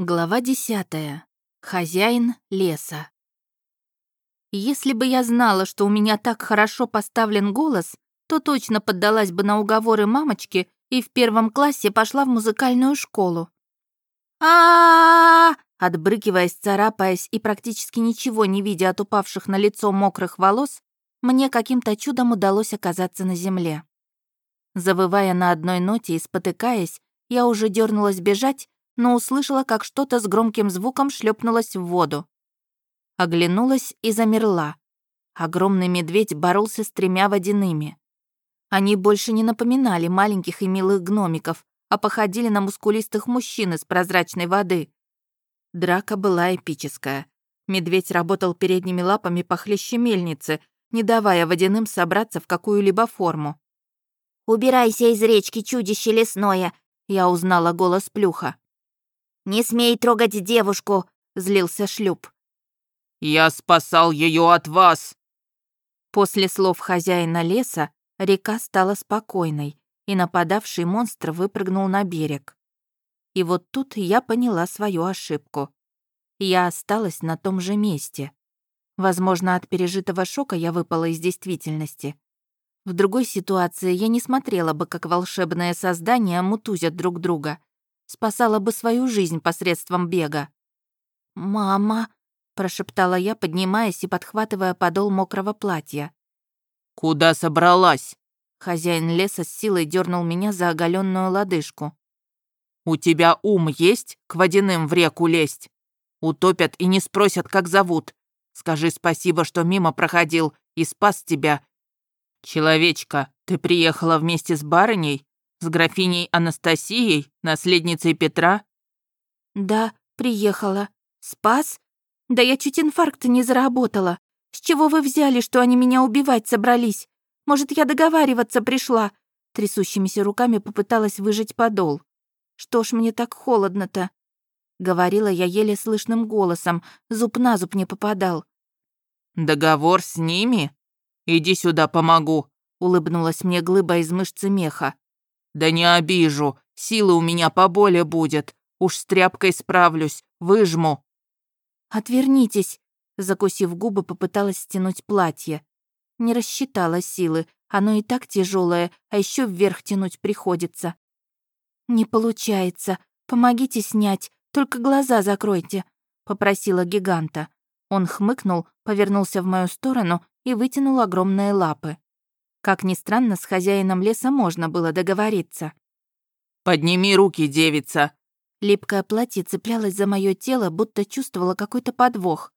Глава десятая. Хозяин леса. Если бы я знала, что у меня так хорошо поставлен голос, то точно поддалась бы на уговоры мамочки и в первом классе пошла в музыкальную школу. а Отбрыкиваясь, царапаясь и практически ничего не видя от упавших на лицо мокрых волос, мне каким-то чудом удалось оказаться на земле. Завывая на одной ноте и спотыкаясь, я уже дернулась бежать, но услышала, как что-то с громким звуком шлепнулось в воду. Оглянулась и замерла. Огромный медведь боролся с тремя водяными. Они больше не напоминали маленьких и милых гномиков, а походили на мускулистых мужчин из прозрачной воды. Драка была эпическая. Медведь работал передними лапами похлеще мельницы, не давая водяным собраться в какую-либо форму. «Убирайся из речки, чудище лесное!» Я узнала голос Плюха. «Не смей трогать девушку!» — злился Шлюп. «Я спасал ее от вас!» После слов хозяина леса река стала спокойной, и нападавший монстр выпрыгнул на берег. И вот тут я поняла свою ошибку. Я осталась на том же месте. Возможно, от пережитого шока я выпала из действительности. В другой ситуации я не смотрела бы, как волшебное создание мутузят друг друга спасала бы свою жизнь посредством бега. «Мама», — прошептала я, поднимаясь и подхватывая подол мокрого платья. «Куда собралась?» Хозяин леса с силой дернул меня за оголенную лодыжку. «У тебя ум есть к водяным в реку лезть? Утопят и не спросят, как зовут. Скажи спасибо, что мимо проходил и спас тебя. Человечка, ты приехала вместе с барыней? С графиней Анастасией, наследницей Петра?» «Да, приехала. Спас? Да я чуть инфаркта не заработала. С чего вы взяли, что они меня убивать собрались? Может, я договариваться пришла?» Трясущимися руками попыталась выжать подол. «Что ж мне так холодно-то?» Говорила я еле слышным голосом, зуб на зуб не попадал. «Договор с ними? Иди сюда, помогу», — улыбнулась мне глыба из мышцы меха. «Да не обижу, силы у меня поболее будет. Уж с тряпкой справлюсь, выжму». «Отвернитесь», — закусив губы, попыталась стянуть платье. Не рассчитала силы, оно и так тяжелое, а еще вверх тянуть приходится. «Не получается. Помогите снять, только глаза закройте», — попросила гиганта. Он хмыкнул, повернулся в мою сторону и вытянул огромные лапы. Как ни странно, с хозяином леса можно было договориться. «Подними руки, девица!» Липкое платье цеплялось за мое тело, будто чувствовало какой-то подвох.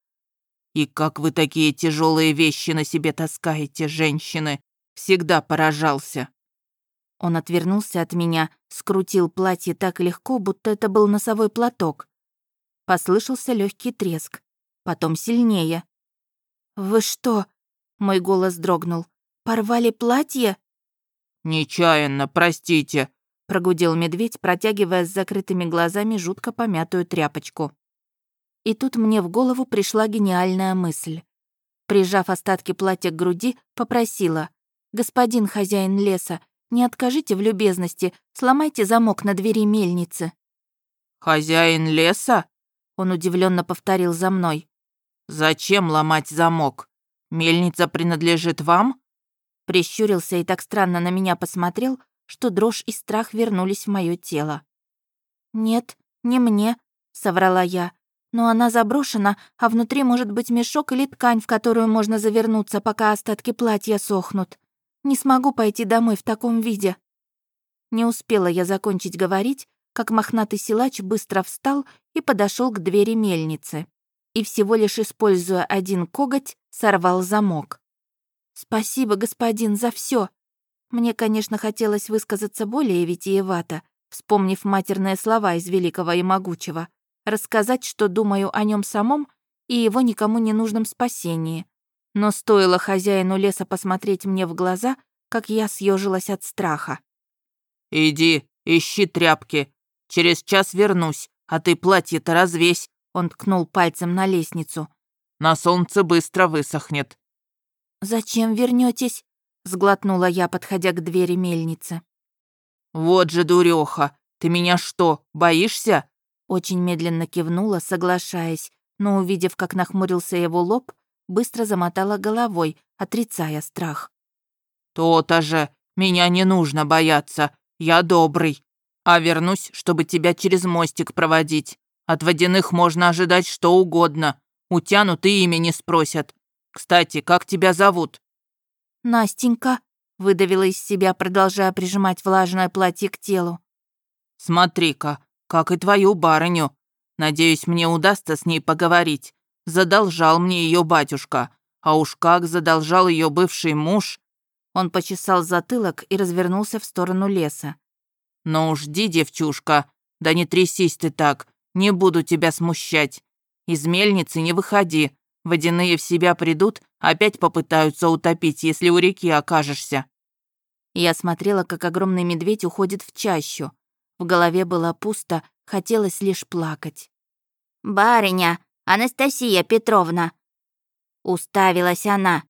«И как вы такие тяжелые вещи на себе таскаете, женщины? Всегда поражался!» Он отвернулся от меня, скрутил платье так легко, будто это был носовой платок. Послышался легкий треск, потом сильнее. «Вы что?» — мой голос дрогнул. Порвали платье?» «Нечаянно, простите», — прогудел медведь, протягивая с закрытыми глазами жутко помятую тряпочку. И тут мне в голову пришла гениальная мысль. Прижав остатки платья к груди, попросила. «Господин хозяин леса, не откажите в любезности, сломайте замок на двери мельницы». «Хозяин леса?» Он удивленно повторил за мной. «Зачем ломать замок? Мельница принадлежит вам?» Прищурился и так странно на меня посмотрел, что дрожь и страх вернулись в мое тело. «Нет, не мне», — соврала я. «Но она заброшена, а внутри может быть мешок или ткань, в которую можно завернуться, пока остатки платья сохнут. Не смогу пойти домой в таком виде». Не успела я закончить говорить, как мохнатый силач быстро встал и подошел к двери мельницы. И всего лишь используя один коготь, сорвал замок. «Спасибо, господин, за все. Мне, конечно, хотелось высказаться более витиевато, вспомнив матерные слова из великого и могучего, рассказать, что думаю о нем самом и его никому не нужном спасении. Но стоило хозяину леса посмотреть мне в глаза, как я съежилась от страха. «Иди, ищи тряпки. Через час вернусь, а ты платье-то развесь», — он ткнул пальцем на лестницу. «На солнце быстро высохнет». «Зачем вернетесь? сглотнула я, подходя к двери мельницы. «Вот же дуреха! Ты меня что, боишься?» Очень медленно кивнула, соглашаясь, но, увидев, как нахмурился его лоб, быстро замотала головой, отрицая страх. «То-то же! Меня не нужно бояться. Я добрый. А вернусь, чтобы тебя через мостик проводить. От водяных можно ожидать что угодно. Утянут и имя не спросят. Кстати, как тебя зовут?» «Настенька», — выдавила из себя, продолжая прижимать влажное платье к телу. «Смотри-ка, как и твою барыню. Надеюсь, мне удастся с ней поговорить. Задолжал мне ее батюшка. А уж как задолжал ее бывший муж...» Он почесал затылок и развернулся в сторону леса. «Ну жди, девчушка, да не трясись ты так, не буду тебя смущать. Из мельницы не выходи, водяные в себя придут, опять попытаются утопить, если у реки окажешься». Я смотрела, как огромный медведь уходит в чащу. В голове было пусто, хотелось лишь плакать. «Барыня, Анастасия Петровна!» Уставилась она.